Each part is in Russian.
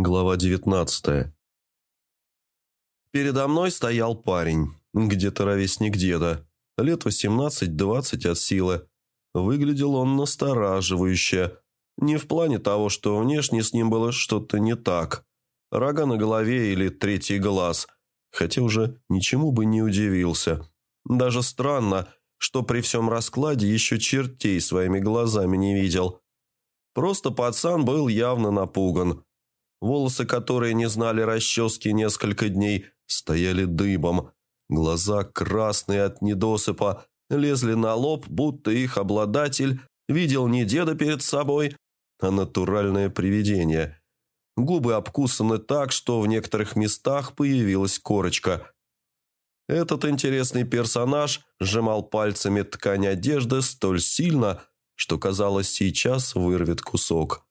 Глава 19 Передо мной стоял парень, где-то ровесник деда, лет 18-20 от силы. Выглядел он настораживающе. Не в плане того, что внешне с ним было что-то не так. Рога на голове или третий глаз. Хотя уже ничему бы не удивился. Даже странно, что при всем раскладе еще чертей своими глазами не видел. Просто пацан был явно напуган. Волосы, которые не знали расчески несколько дней, стояли дыбом. Глаза, красные от недосыпа, лезли на лоб, будто их обладатель видел не деда перед собой, а натуральное привидение. Губы обкусаны так, что в некоторых местах появилась корочка. Этот интересный персонаж сжимал пальцами ткань одежды столь сильно, что казалось, сейчас вырвет кусок.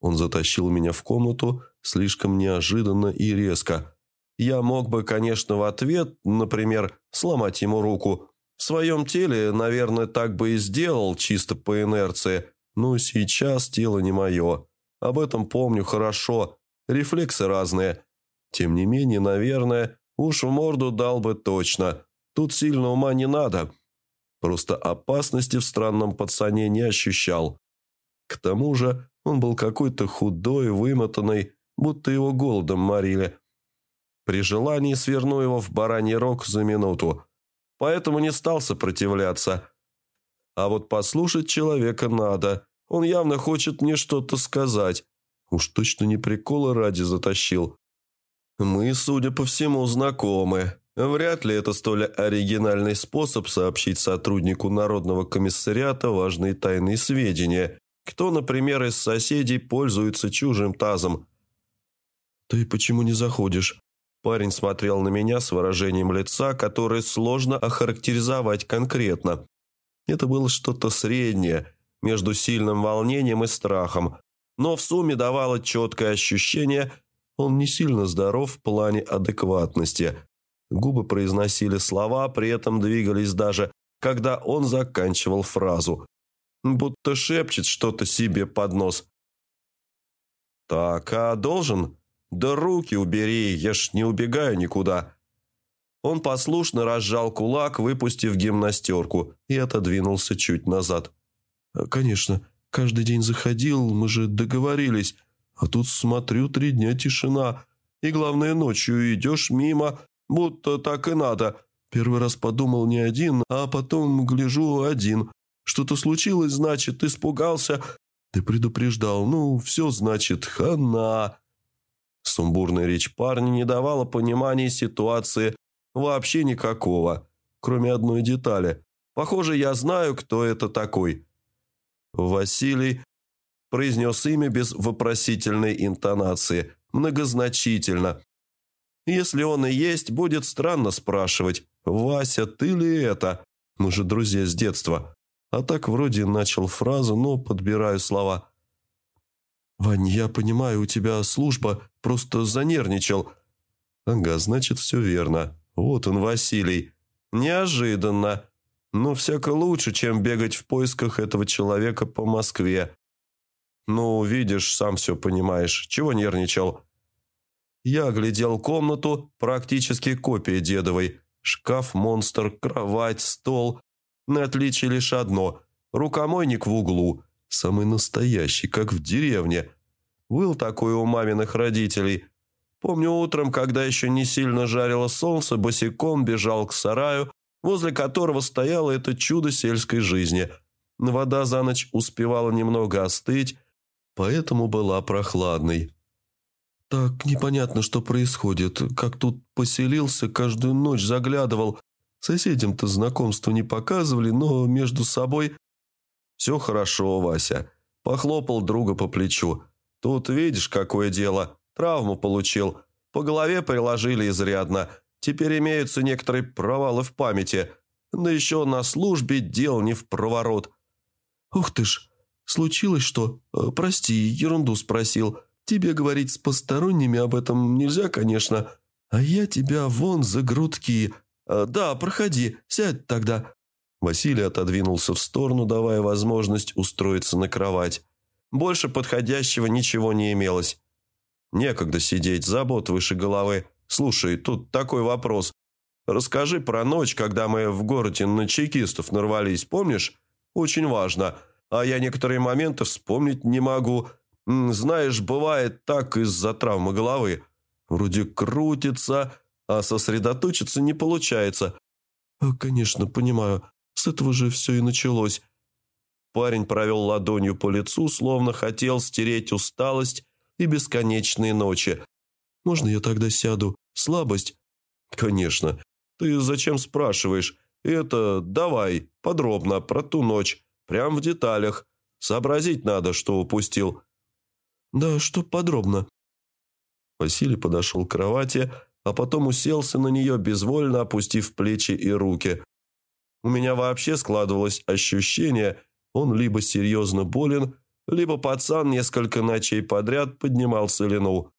Он затащил меня в комнату слишком неожиданно и резко. Я мог бы, конечно, в ответ, например, сломать ему руку. В своем теле, наверное, так бы и сделал, чисто по инерции. Но сейчас тело не мое. Об этом помню хорошо. Рефлексы разные. Тем не менее, наверное, уж в морду дал бы точно. Тут сильно ума не надо. Просто опасности в странном пацане не ощущал. К тому же он был какой-то худой, вымотанный, будто его голодом морили. При желании сверну его в бараний рог за минуту, поэтому не стал сопротивляться. А вот послушать человека надо, он явно хочет мне что-то сказать. Уж точно не прикола ради затащил. Мы, судя по всему, знакомы. Вряд ли это столь оригинальный способ сообщить сотруднику Народного комиссариата важные тайные сведения, кто, например, из соседей пользуется чужим тазом? «Ты почему не заходишь?» Парень смотрел на меня с выражением лица, которое сложно охарактеризовать конкретно. Это было что-то среднее, между сильным волнением и страхом, но в сумме давало четкое ощущение, он не сильно здоров в плане адекватности. Губы произносили слова, при этом двигались даже, когда он заканчивал фразу будто шепчет что-то себе под нос. «Так, а должен? Да руки убери, я ж не убегаю никуда». Он послушно разжал кулак, выпустив гимнастерку, и отодвинулся чуть назад. «Конечно, каждый день заходил, мы же договорились, а тут смотрю, три дня тишина, и главное, ночью идешь мимо, будто так и надо. Первый раз подумал не один, а потом гляжу один. Что-то случилось, значит, испугался. Ты предупреждал. Ну, все, значит, хана. Сумбурная речь парня не давала понимания ситуации вообще никакого, кроме одной детали. Похоже, я знаю, кто это такой. Василий произнес имя без вопросительной интонации, многозначительно. Если он и есть, будет странно спрашивать, «Вася, ты ли это? Мы же друзья с детства». А так вроде начал фразу, но подбираю слова. «Вань, я понимаю, у тебя служба, просто занервничал». «Ага, значит, все верно. Вот он, Василий. Неожиданно. Но всяко лучше, чем бегать в поисках этого человека по Москве. Ну, видишь, сам все понимаешь. Чего нервничал?» Я оглядел комнату, практически копия дедовой. Шкаф, монстр, кровать, стол, на отличие лишь одно – рукомойник в углу, самый настоящий, как в деревне. Был такой у маминых родителей. Помню утром, когда еще не сильно жарило солнце, босиком бежал к сараю, возле которого стояло это чудо сельской жизни. Вода за ночь успевала немного остыть, поэтому была прохладной. Так непонятно, что происходит. Как тут поселился, каждую ночь заглядывал, Соседям-то знакомства не показывали, но между собой... «Все хорошо, Вася», – похлопал друга по плечу. «Тут видишь, какое дело. Травму получил. По голове приложили изрядно. Теперь имеются некоторые провалы в памяти. Да еще на службе дел не в проворот». «Ух ты ж, случилось что? Э, прости, ерунду спросил. Тебе говорить с посторонними об этом нельзя, конечно. А я тебя вон за грудки «Да, проходи, сядь тогда». Василий отодвинулся в сторону, давая возможность устроиться на кровать. Больше подходящего ничего не имелось. Некогда сидеть, забот выше головы. Слушай, тут такой вопрос. Расскажи про ночь, когда мы в городе на чекистов нарвались, помнишь? Очень важно. А я некоторые моменты вспомнить не могу. Знаешь, бывает так из-за травмы головы. Вроде крутится, а сосредоточиться не получается. А, конечно, понимаю. С этого же все и началось. Парень провел ладонью по лицу, словно хотел стереть усталость и бесконечные ночи. «Можно я тогда сяду? Слабость?» «Конечно. Ты зачем спрашиваешь? Это давай, подробно, про ту ночь, прям в деталях. Сообразить надо, что упустил». «Да что подробно?» Василий подошел к кровати, а потом уселся на нее, безвольно опустив плечи и руки. У меня вообще складывалось ощущение, он либо серьезно болен, либо пацан несколько ночей подряд поднимал целину.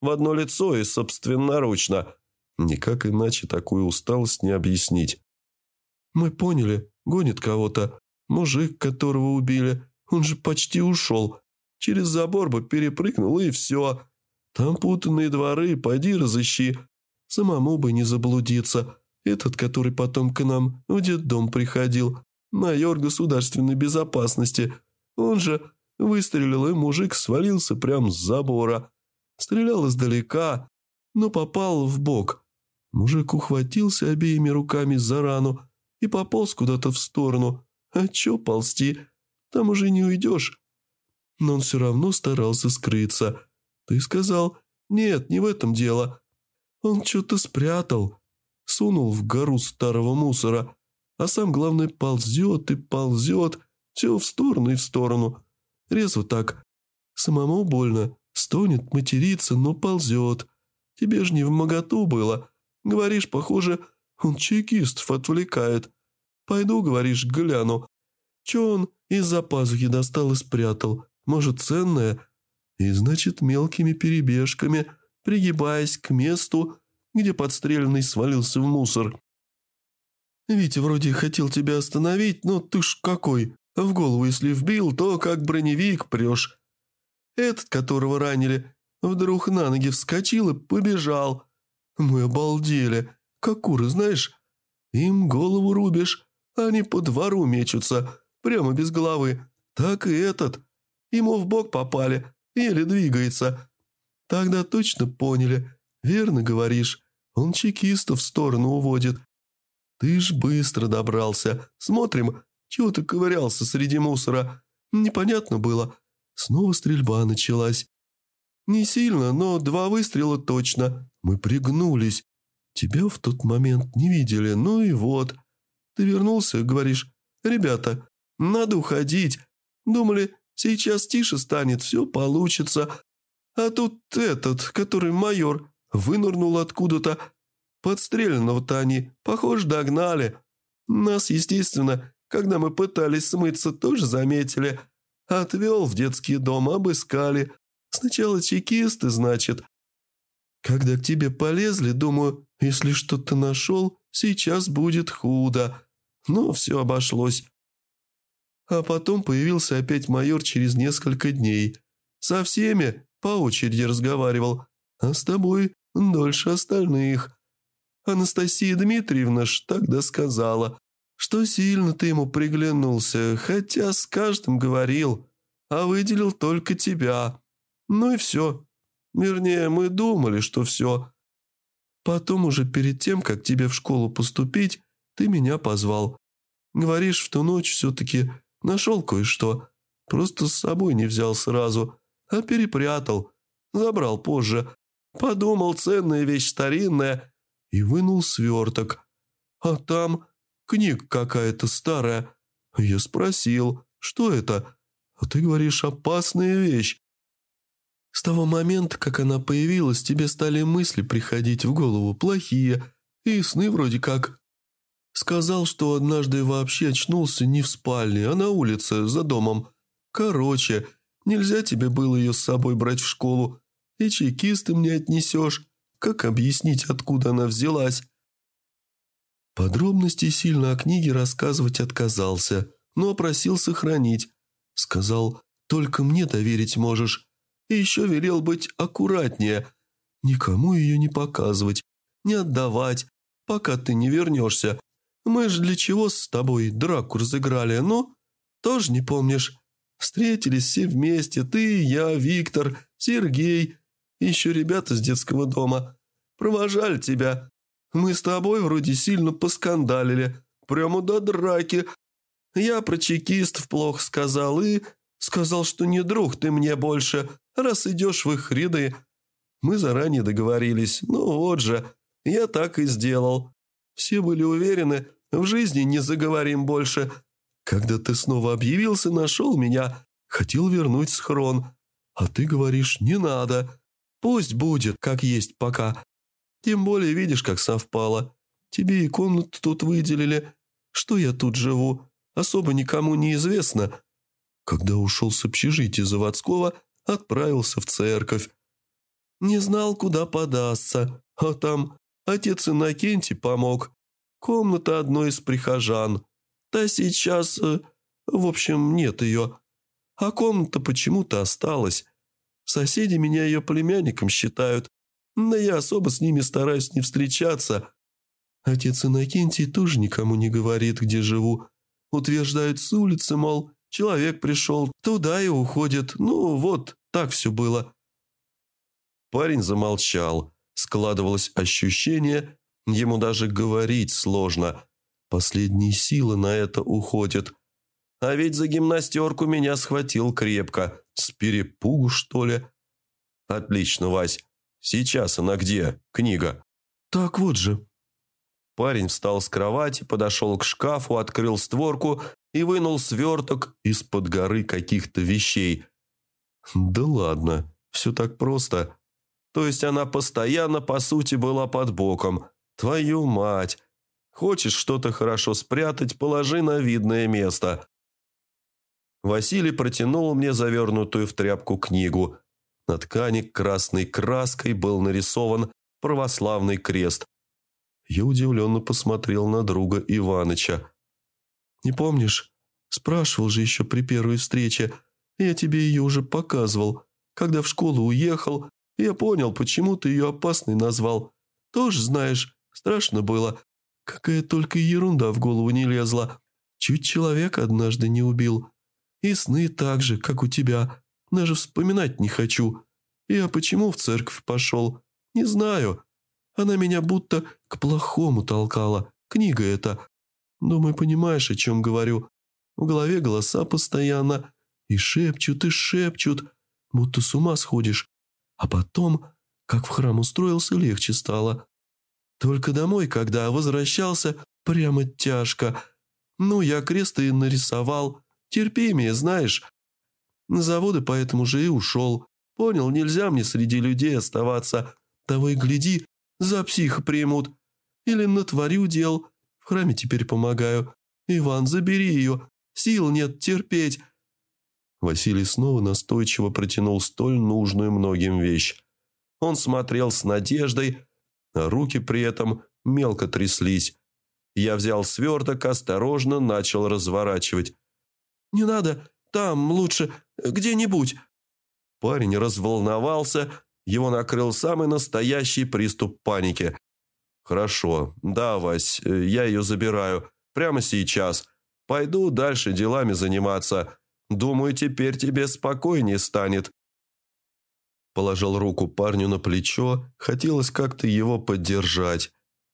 В одно лицо и собственноручно. Никак иначе такую усталость не объяснить. «Мы поняли, гонит кого-то. Мужик, которого убили, он же почти ушел. Через забор бы перепрыгнул и все. Там путанные дворы, пойди разыщи. Самому бы не заблудиться. Этот, который потом к нам в детдом приходил, майор государственной безопасности. Он же выстрелил, и мужик свалился прямо с забора. Стрелял издалека, но попал в бок. Мужик ухватился обеими руками за рану и пополз куда-то в сторону. А чё ползти? Там уже не уйдешь. Но он все равно старался скрыться. Ты сказал, нет, не в этом дело. Он что-то спрятал, сунул в гору старого мусора, а сам, главное, ползет и ползет, все в сторону и в сторону. Резво так. Самому больно, стонет, матерится, но ползет. Тебе ж не в моготу было. Говоришь, похоже, он чекистов отвлекает. Пойду, говоришь, гляну. Че он из-за пазухи достал и спрятал? Может, ценное? И значит, мелкими перебежками, пригибаясь к месту, где подстреленный свалился в мусор. Витя вроде хотел тебя остановить, но ты ж какой. В голову если вбил, то как броневик прешь. Этот, которого ранили, вдруг на ноги вскочил и побежал. Мы обалдели. Как куры, знаешь? Им голову рубишь, они по двору мечутся, прямо без головы. Так и этот. Ему в бок попали, еле двигается. Тогда точно поняли. Верно говоришь. Он чекистов в сторону уводит. Ты ж быстро добрался. Смотрим, чего ты ковырялся среди мусора. Непонятно было. Снова стрельба началась. Не сильно, но два выстрела точно. Мы пригнулись. Тебя в тот момент не видели, ну и вот. Ты вернулся, говоришь, ребята, надо уходить. Думали, сейчас тише станет, все получится. А тут этот, который майор, вынырнул откуда-то, Подстреленного-то они, похоже, догнали. Нас, естественно, когда мы пытались смыться, тоже заметили. Отвел в детский дом, обыскали. Сначала чекисты, значит. Когда к тебе полезли, думаю, если что-то нашел, сейчас будет худо. Но все обошлось. А потом появился опять майор через несколько дней. Со всеми по очереди разговаривал, а с тобой дольше остальных. Анастасия Дмитриевна ж тогда сказала, что сильно ты ему приглянулся, хотя с каждым говорил, а выделил только тебя. Ну и все. Вернее, мы думали, что все. Потом уже перед тем, как тебе в школу поступить, ты меня позвал. Говоришь, в ту ночь все-таки нашел кое-что. Просто с собой не взял сразу, а перепрятал. Забрал позже. Подумал, ценная вещь старинная, и вынул сверток. А там книга какая-то старая. Я спросил, что это? А ты говоришь, опасная вещь. С того момента, как она появилась, тебе стали мысли приходить в голову плохие, и сны вроде как. Сказал, что однажды вообще очнулся не в спальне, а на улице, за домом. Короче, нельзя тебе было ее с собой брать в школу, и чекисты мне отнесешь. Как объяснить, откуда она взялась? Подробности сильно о книге рассказывать отказался, но просил сохранить. Сказал, только мне доверить можешь. И еще велел быть аккуратнее. Никому ее не показывать, не отдавать, пока ты не вернешься. Мы же для чего с тобой драку разыграли, ну? Тоже не помнишь? Встретились все вместе, ты, я, Виктор, Сергей, еще ребята с детского дома. Провожали тебя. Мы с тобой вроде сильно поскандалили, прямо до драки. Я про чекистов плохо сказал и сказал, что не друг ты мне больше, раз идешь в их ряды. Мы заранее договорились, ну вот же, я так и сделал. Все были уверены, в жизни не заговорим больше. Когда ты снова объявился, нашел меня, хотел вернуть схрон. А ты говоришь, не надо. Пусть будет, как есть пока. Тем более видишь, как совпало. Тебе и комнату тут выделили. Что я тут живу, особо никому не известно. Когда ушел с общежития заводского, отправился в церковь. Не знал, куда податься, а там отец Иннокентий помог. Комната одной из прихожан. Та сейчас... Э, в общем, нет ее. А комната почему-то осталась. Соседи меня ее племянником считают, да я особо с ними стараюсь не встречаться. Отец Иннокентий тоже никому не говорит, где живу. Утверждают с улицы, мол, человек пришел, туда и уходит. Ну, вот, так все было. Парень замолчал. Складывалось ощущение, ему даже говорить сложно. Последние силы на это уходят. А ведь за гимнастерку меня схватил крепко. С перепугу, что ли? Отлично, Вась. Сейчас она где? Книга. Так вот же. Парень встал с кровати, подошел к шкафу, открыл створку и вынул сверток из-под горы каких-то вещей. Да ладно, все так просто. То есть она постоянно, по сути, была под боком. Твою мать! Хочешь что-то хорошо спрятать, положи на видное место. Василий протянул мне завернутую в тряпку книгу. На ткани красной краской был нарисован православный крест. Я удивленно посмотрел на друга Иваныча. «Не помнишь? Спрашивал же еще при первой встрече. Я тебе ее уже показывал. Когда в школу уехал, я понял, почему ты ее опасной назвал. Тоже знаешь, страшно было. Какая только ерунда в голову не лезла. Чуть человека однажды не убил. И сны так же, как у тебя. Даже вспоминать не хочу. Я почему в церковь пошел? Не знаю. Она меня будто к плохому толкала. Книга эта. Думаю, понимаешь, о чем говорю. В голове голоса постоянно. И шепчут, и шепчут. Будто с ума сходишь. А потом, как в храм устроился, легче стало. Только домой, когда возвращался, прямо тяжко. Ну, я крест и нарисовал. Терпимее, знаешь. На заводы поэтому же и ушел. Понял, нельзя мне среди людей оставаться. Того и гляди, за психа примут. Или натворю дел. В храме теперь помогаю. Иван, забери ее. Сил нет терпеть. Василий снова настойчиво протянул столь нужную многим вещь. Он смотрел с надеждой, руки при этом мелко тряслись. Я взял сверток, осторожно начал разворачивать. «Не надо, там лучше, где-нибудь». Парень разволновался, его накрыл самый настоящий приступ паники. «Хорошо, да, Вась, я ее забираю. Прямо сейчас. Пойду дальше делами заниматься. Думаю, теперь тебе спокойнее станет». Положил руку парню на плечо, хотелось как-то его поддержать.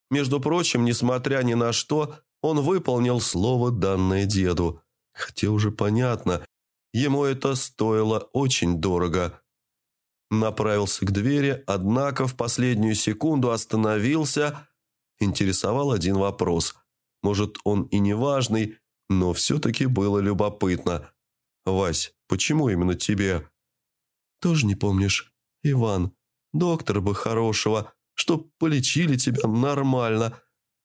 Между прочим, несмотря ни на что, он выполнил слово, данное деду. Хотя уже понятно, ему это стоило очень дорого. Направился к двери, однако в последнюю секунду остановился. Интересовал один вопрос. Может, он и не важный, но все-таки было любопытно. «Вась, почему именно тебе?» «Тоже не помнишь? Иван, доктора бы хорошего, чтоб полечили тебя нормально.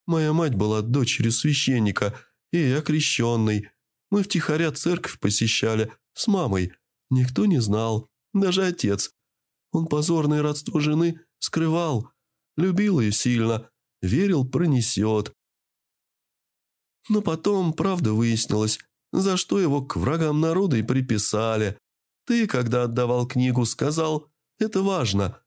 Моя мать была дочерью священника и я крещенный. Мы втихаря церковь посещали с мамой. Никто не знал, даже отец. Он позорное родство жены скрывал, любил ее сильно, верил, пронесет. Но потом правда выяснилась, за что его к врагам народа и приписали. Ты, когда отдавал книгу, сказал, это важно,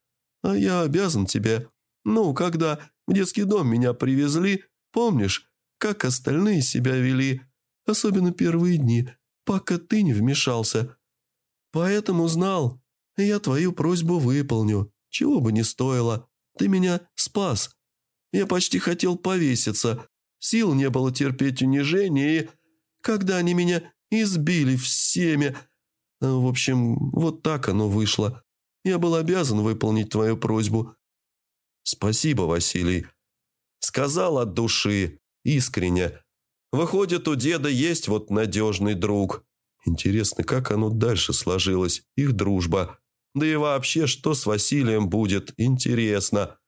а я обязан тебе. Ну, когда в детский дом меня привезли, помнишь, как остальные себя вели, особенно первые дни, пока ты не вмешался. Поэтому знал, я твою просьбу выполню, чего бы ни стоило. Ты меня спас. Я почти хотел повеситься, сил не было терпеть унижение, и когда они меня избили всеми... В общем, вот так оно вышло. Я был обязан выполнить твою просьбу». «Спасибо, Василий». Сказал от души, искренне. «Выходит, у деда есть вот надежный друг. Интересно, как оно дальше сложилось, их дружба. Да и вообще, что с Василием будет, интересно.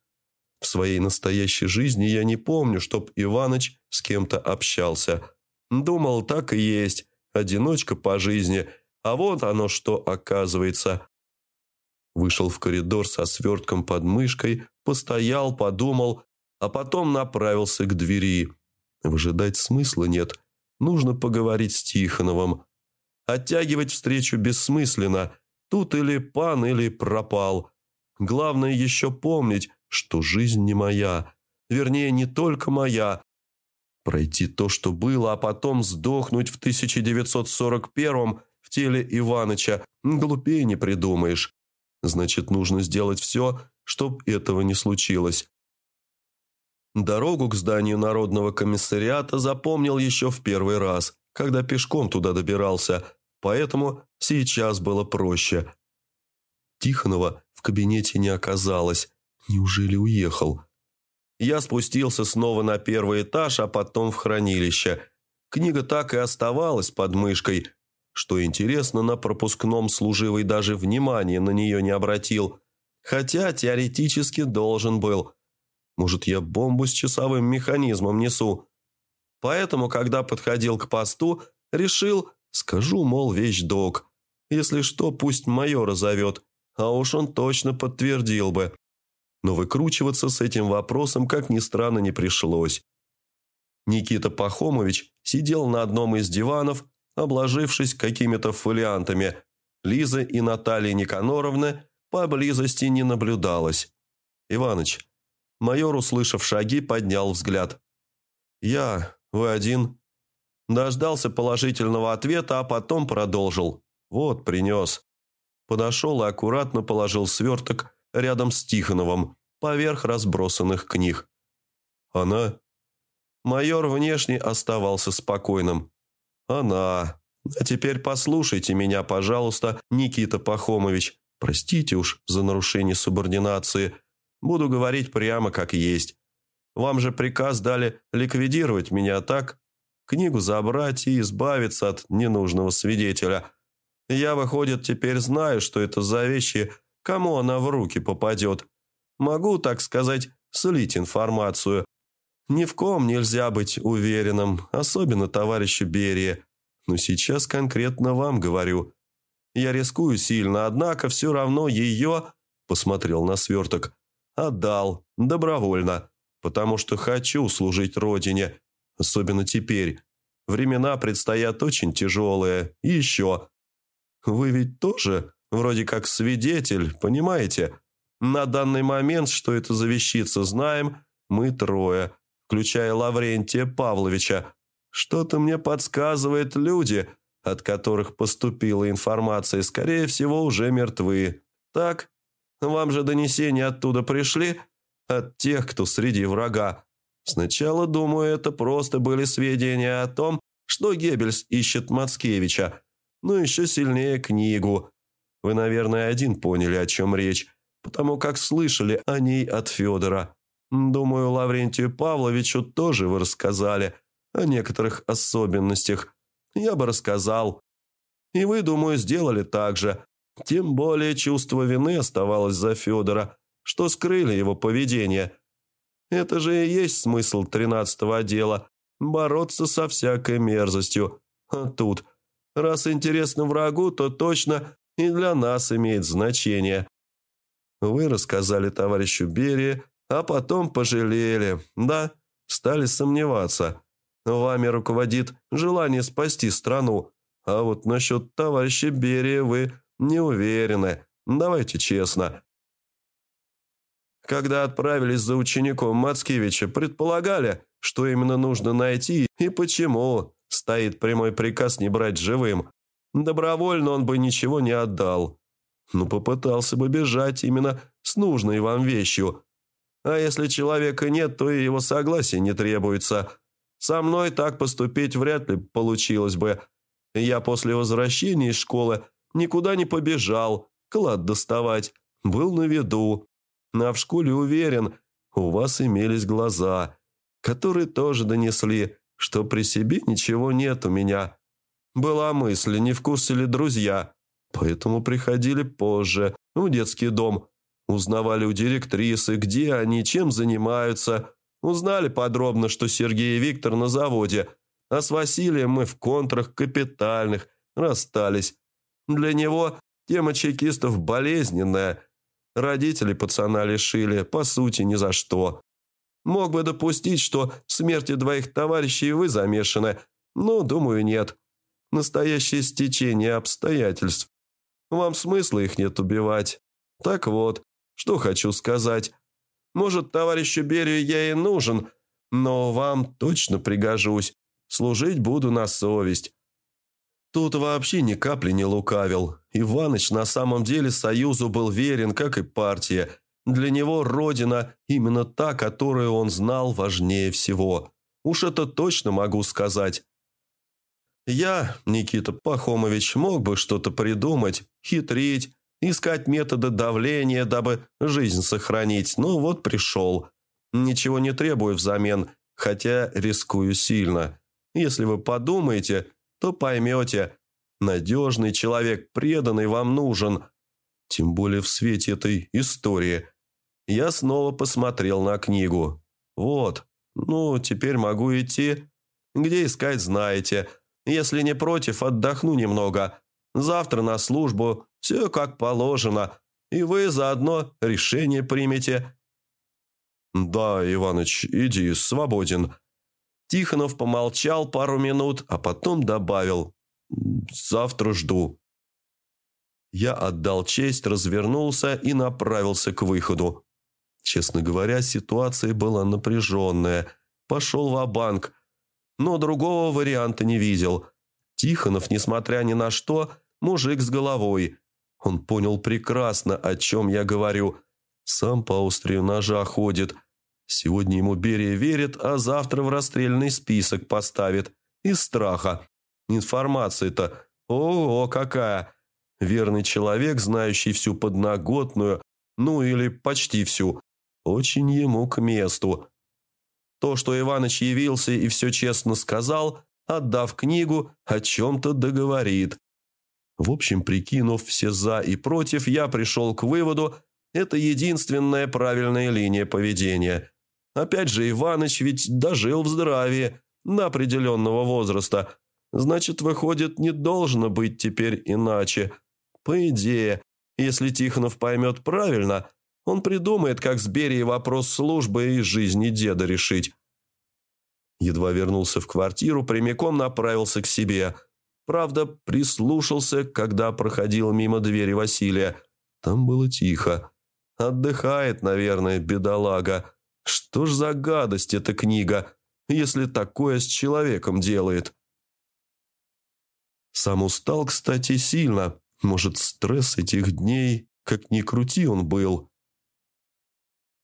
В своей настоящей жизни я не помню, чтоб Иваныч с кем-то общался. Думал, так и есть, одиночка по жизни, а вот оно что оказывается. Вышел в коридор со свертком под мышкой, постоял, подумал, а потом направился к двери. Выжидать смысла нет. Нужно поговорить с Тихоновым. Оттягивать встречу бессмысленно. Тут или пан, или пропал. Главное еще помнить, что жизнь не моя. Вернее, не только моя. Пройти то, что было, а потом сдохнуть в 1941 в теле Иваныча. Глупее не придумаешь. Значит, нужно сделать все, чтобы этого не случилось. Дорогу к зданию Народного комиссариата запомнил еще в первый раз, когда пешком туда добирался, поэтому сейчас было проще. Тихонова в кабинете не оказалось. Неужели уехал? Я спустился снова на первый этаж, а потом в хранилище. Книга так и оставалась под мышкой, что интересно, на пропускном служивый даже внимания на нее не обратил, хотя теоретически должен был. Может, я бомбу с часовым механизмом несу. Поэтому, когда подходил к посту, решил, скажу, мол, вещдок. Если что, пусть майора зовет, а уж он точно подтвердил бы. Но выкручиваться с этим вопросом, как ни странно, не пришлось. Никита Пахомович сидел на одном из диванов, обложившись какими-то фолиантами. Лизы и Натальи Никаноровны поблизости не наблюдалось. «Иваныч». Майор, услышав шаги, поднял взгляд. «Я. Вы один?» Дождался положительного ответа, а потом продолжил. «Вот, принес». Подошел и аккуратно положил сверток рядом с Тихоновым, поверх разбросанных книг. «Она?» Майор внешне оставался спокойным. «Она. А теперь послушайте меня, пожалуйста, Никита Пахомович. Простите уж за нарушение субординации. Буду говорить прямо как есть. Вам же приказ дали ликвидировать меня, так? Книгу забрать и избавиться от ненужного свидетеля. Я, выходит, теперь знаю, что это за вещи, кому она в руки попадет. Могу, так сказать, слить информацию, ни в ком нельзя быть уверенным, особенно товарищу Берия. Но сейчас конкретно вам говорю. Я рискую сильно, однако все равно ее, посмотрел на сверток, отдал, добровольно, потому что хочу служить Родине, особенно теперь. Времена предстоят очень тяжелые. И еще. Вы ведь тоже вроде как свидетель, понимаете? На данный момент, что это за вещица, знаем мы трое – включая Лаврентия Павловича. Что-то мне подсказывает люди, от которых поступила информация, скорее всего, уже мертвы. Так? Вам же донесения оттуда пришли? От тех, кто среди врага. Сначала, думаю, это просто были сведения о том, что Геббельс ищет Мацкевича. Но еще сильнее книгу. Вы, наверное, один поняли, о чем речь, потому как слышали о ней от Федора. Думаю, Лаврентию Павловичу тоже вы рассказали о некоторых особенностях. Я бы рассказал. И вы, думаю, сделали так же. Тем более чувство вины оставалось за Федора, что скрыли его поведение. Это же и есть смысл тринадцатого отдела – бороться со всякой мерзостью. А тут, раз интересно врагу, то точно и для нас имеет значение. Вы рассказали товарищу Берии а потом пожалели, да, стали сомневаться. Вами руководит желание спасти страну, а вот насчет товарища Берия вы Не уверены. Давайте честно. Когда отправились за учеником Мацкевича, предполагали, что именно нужно найти и почему стоит прямой приказ не брать живым. Добровольно он бы ничего не отдал. Но попытался бы бежать именно с нужной вам вещью. А если человека нет, то и его согласия не требуется. Со мной так поступить вряд ли получилось бы. Я после возвращения из школы никуда не побежал, клад доставать, был на виду. А в школе уверен, у вас имелись глаза, которые тоже донесли, что при себе ничего нет у меня. Была мысль, не в курсе ли друзья, поэтому приходили позже, в детский дом. Узнавали у директрисы, где они, чем занимаются. Узнали подробно, что Сергей и Виктор на заводе, а с Василием мы в контрах капитальных расстались. Для него тема чекистов болезненная – Родители пацана лишили, по сути, ни за что. Мог бы допустить, что смерти двоих товарищей вы замешаны, но, думаю, нет. Настоящее стечение обстоятельств. Вам смысла их нет убивать. Так вот, что хочу сказать. Может, товарищу Берию я и нужен, но вам точно пригожусь. Служить буду на совесть. Тут вообще ни капли не лукавил. Иваныч на самом деле Союзу был верен, как и партия. Для него Родина именно та, которую он знал важнее всего. Уж это точно могу сказать. Я, Никита Пахомович, мог бы что-то придумать, хитрить, искать методы давления, дабы жизнь сохранить, но вот пришел. Ничего не требую взамен, хотя рискую сильно. Если вы подумаете, то поймете, надежный человек, преданный вам нужен. Тем более в свете этой истории. Я снова посмотрел на книгу. Вот, ну, теперь могу идти. Где искать, знаете. Если не против, отдохну немного. Завтра на службу, все как положено. И вы заодно решение примете. Да, Иваныч, иди, свободен. Тихонов помолчал пару минут, а потом добавил «Завтра жду». Я отдал честь, развернулся и направился к выходу. Честно говоря, ситуация была напряженная. Пошел в банк но другого варианта не видел. Тихонов, несмотря ни на что, мужик с головой. Он понял прекрасно, о чем я говорю. Сам по острию ножа ходит – Сегодня ему Берия верит, а завтра в расстрельный список поставит. Из страха. Информация-то, ого, какая! Верный человек, знающий всю подноготную, ну или почти всю, очень ему к месту. То, что Иваныч явился и все честно сказал, отдав книгу, о чем-то договорит. В общем, прикинув все «за» и «против», я пришел к выводу, это единственная правильная линия поведения. Опять же, Иваныч ведь дожил в здравии до определенного возраста. Значит, выходит, не должно быть теперь иначе. По идее, если Тихонов поймет правильно, он придумает, как с Берией вопрос службы и жизни деда решить. Едва вернулся в квартиру, прямиком направился к себе. Правда, прислушался, когда проходил мимо двери Василия. Там было тихо. Отдыхает, наверное, бедолага. Что ж за гадость эта книга, если такое с человеком делает? Сам устал, кстати, сильно. Может, стресс этих дней, как ни крути, он был.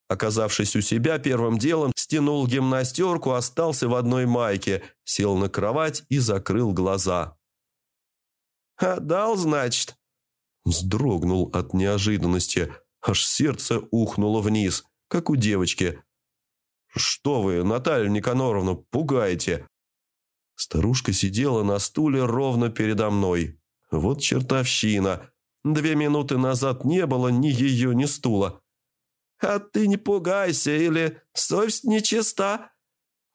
Оказавшись у себя, первым делом стянул гимнастерку, остался в одной майке, сел на кровать и закрыл глаза. «Отдал, значит?» Вздрогнул от неожиданности, аж сердце ухнуло вниз, как у девочки. «Что вы, Наталья Никаноровна, пугаете?» Старушка сидела на стуле ровно передо мной. Вот чертовщина. Две минуты назад не было ни ее, ни стула. «А ты не пугайся, или совесть нечиста?»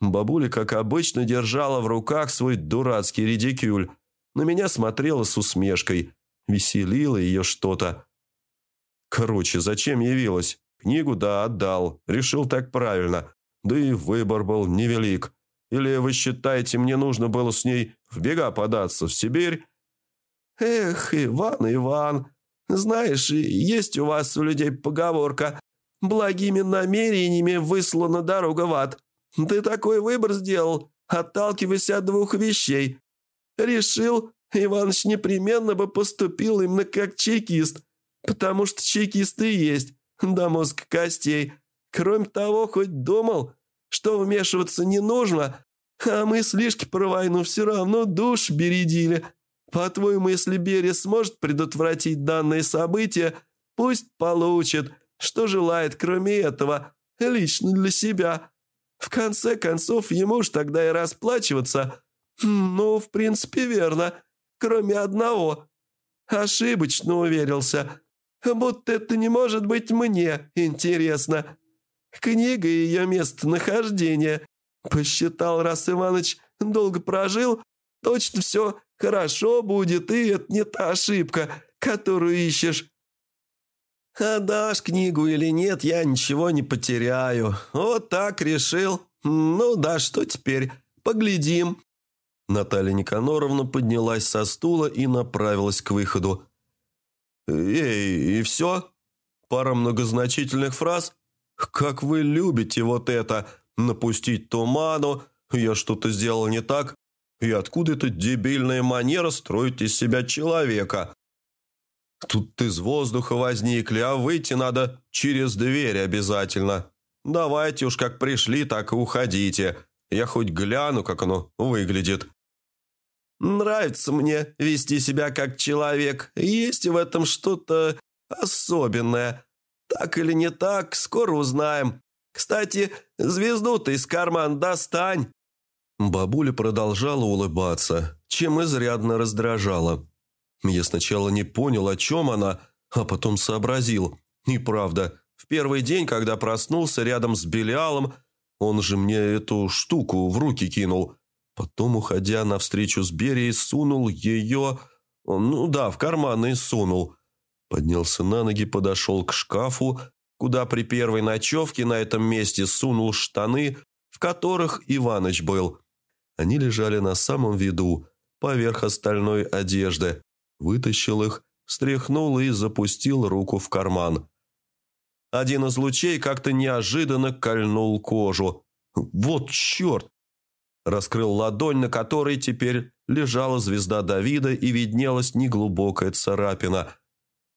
Бабуля, как обычно, держала в руках свой дурацкий редикюль. На меня смотрела с усмешкой. Веселило ее что-то. Короче, зачем явилась? Книгу, да, отдал. Решил так правильно. Да и выбор был невелик. Или вы считаете, мне нужно было с ней в бега податься в Сибирь? Эх, Иван, Иван, Знаешь, есть у вас у людей поговорка «Благими намерениями выслана дорога в ад». Ты такой выбор сделал, отталкиваясь от двух вещей. Решил, Иваныч непременно бы поступил именно как чекист, потому что чекисты есть, до мозг костей. Кроме того, хоть думал, что вмешиваться не нужно, а мыслишки про войну все равно душ бередили. По-твоему, если Берия сможет предотвратить данные события, пусть получит, что желает, кроме этого, лично для себя. В конце концов, ему ж тогда и расплачиваться. Хм, ну, в принципе, верно. Кроме одного. Ошибочно уверился. Будто это не может быть мне интересно. Книга и ее местонахождение. Посчитал, раз Иваныч долго прожил, точно все хорошо будет, и это не та ошибка, которую ищешь. А дашь книгу или нет, я ничего не потеряю. Вот так решил. Ну да, что теперь? Поглядим. Наталья Никаноровна поднялась со стула и направилась к выходу. «Эй, и все? Пара многозначительных фраз? Как вы любите вот это, напустить туману, я что-то сделал не так, и откуда эта дебильная манера строить из себя человека? Тут из воздуха возникли, а выйти надо через дверь обязательно. Давайте уж как пришли, так и уходите. Я хоть гляну, как оно выглядит. Нравится мне вести себя как человек. Есть в этом что-то особенное. Так или не так, скоро узнаем. Кстати, звезду ты из кармана достань. Бабуля продолжала улыбаться, чем изрядно раздражала. Я сначала не понял, о чем она, а потом сообразил. И правда, в первый день, когда проснулся рядом с Белиалом, он же мне эту штуку в руки кинул. Потом, уходя навстречу с Берией, сунул ее... Ну да, в карман и сунул. Поднялся на ноги, подошел к шкафу, куда при первой ночевке на этом месте сунул штаны, в которых Иваныч был. Они лежали на самом виду, поверх остальной одежды. Вытащил их, стряхнул и запустил руку в карман. Один из лучей как-то неожиданно кольнул кожу. «Вот черт!» Раскрыл ладонь, на которой теперь лежала звезда Давида и виднелась неглубокая царапина.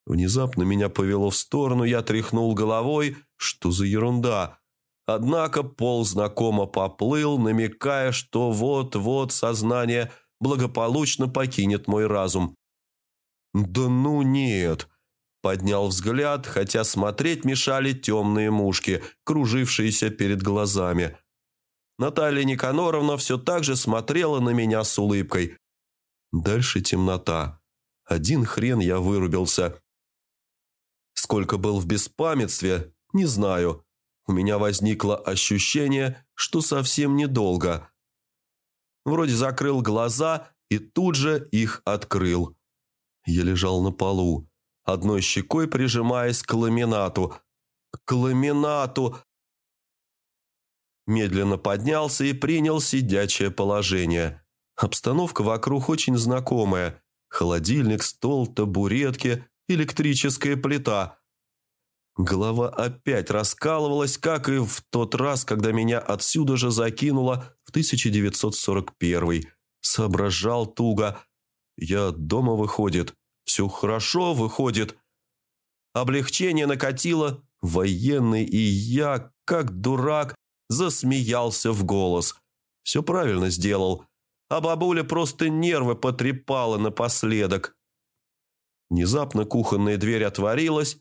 Внезапно меня повело в сторону, я тряхнул головой. Что за ерунда? Однако пол знакомо поплыл, намекая, что вот-вот сознание благополучно покинет мой разум. «Да ну нет!» Поднял взгляд, хотя смотреть мешали темные мушки, кружившиеся перед глазами. Наталья Никаноровна все так же смотрела на меня с улыбкой. Дальше темнота. Один хрен я вырубился. Сколько был в беспамятстве, не знаю. У меня возникло ощущение, что совсем недолго. Вроде закрыл глаза и тут же их открыл. Я лежал на полу, одной щекой прижимаясь к ламинату. К ламинату! Медленно поднялся и принял сидячее положение. Обстановка вокруг очень знакомая. Холодильник, стол, табуретки, электрическая плита. Голова опять раскалывалась, как и в тот раз, когда меня отсюда же закинуло в 1941 Соображал туго. Я дома выходит. Все хорошо выходит. Облегчение накатило. Военный и я, как дурак, засмеялся в голос. Все правильно сделал. А бабуля просто нервы потрепала напоследок. Внезапно кухонная дверь отворилась,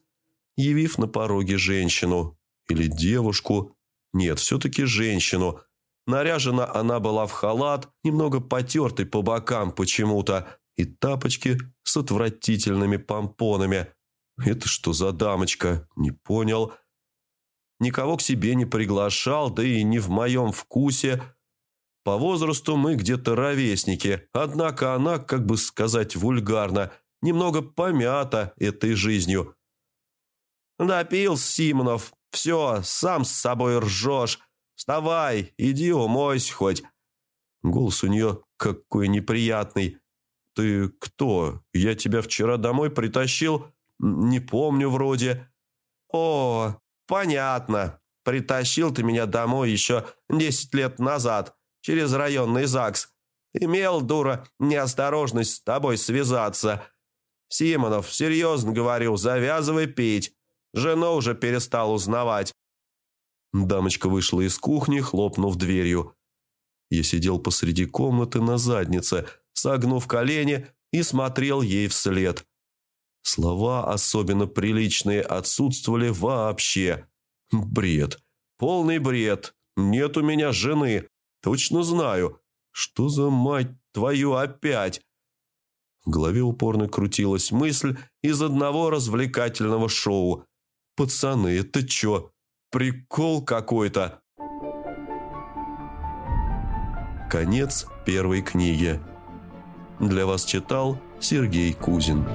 явив на пороге женщину. Или девушку. Нет, все-таки женщину. Наряжена она была в халат, немного потертый по бокам почему-то, и тапочки с отвратительными помпонами. Это что за дамочка? Не понял. Никого к себе не приглашал, да и не в моем вкусе. По возрасту мы где-то ровесники, однако она, как бы сказать вульгарно, немного помята этой жизнью. «Допил Симонов. Все, сам с собой ржешь. Вставай, иди умойся хоть». Голос у нее какой неприятный. «Ты кто? Я тебя вчера домой притащил? Не помню вроде. О, понятно. Притащил ты меня домой еще десять лет назад через районный ЗАГС. Имел, дура, неосторожность с тобой связаться. Симонов, серьезно говорю, завязывай пить. Жену уже перестал узнавать. Дамочка вышла из кухни, хлопнув дверью. Я сидел посреди комнаты на заднице, согнув колени и смотрел ей вслед. Слова, особенно приличные, отсутствовали вообще. Бред. Полный бред. Нет у меня жены. Точно знаю. Что за мать твою опять? В голове упорно крутилась мысль из одного развлекательного шоу. «Пацаны, это чё? Прикол какой-то!» Конец первой книги. Для вас читал Сергей Кузин.